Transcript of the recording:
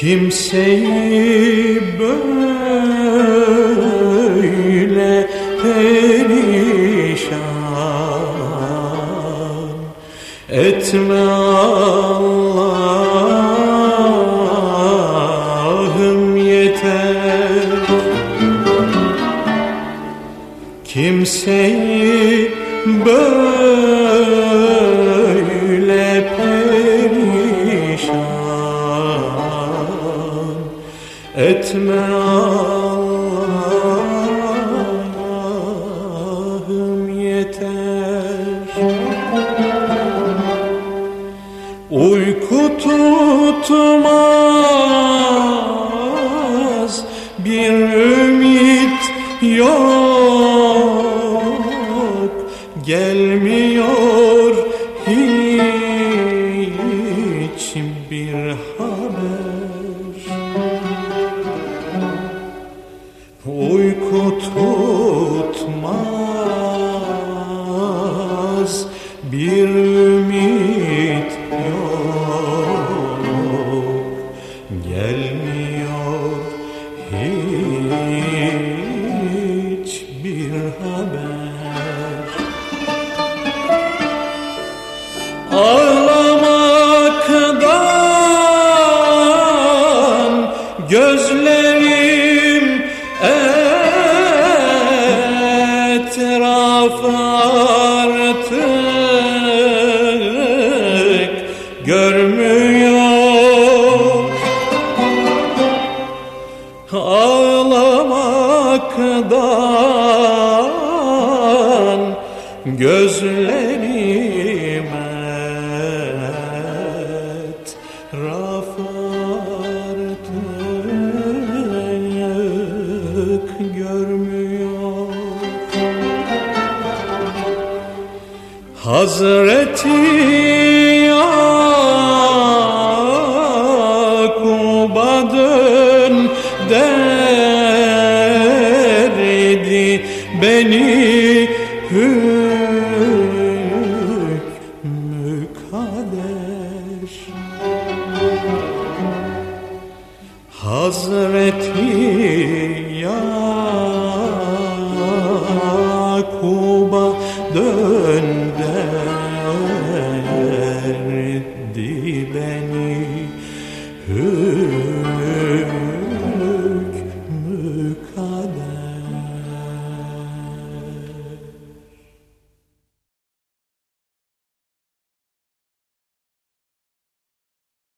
Kimseyi böyle perişan etme Allah'ım yeter. Kimseyi böyle perişan etme Allah'ım yeter. Uyku tutmaz bir ümit yok gelmiyor hiç bir haber gözlerim etraf artık görmüyor. Ağlamaktan gözlerim Hazreti Yakub'a dön derdi beni hükmü kader. Hazreti Yakub'a beni Hür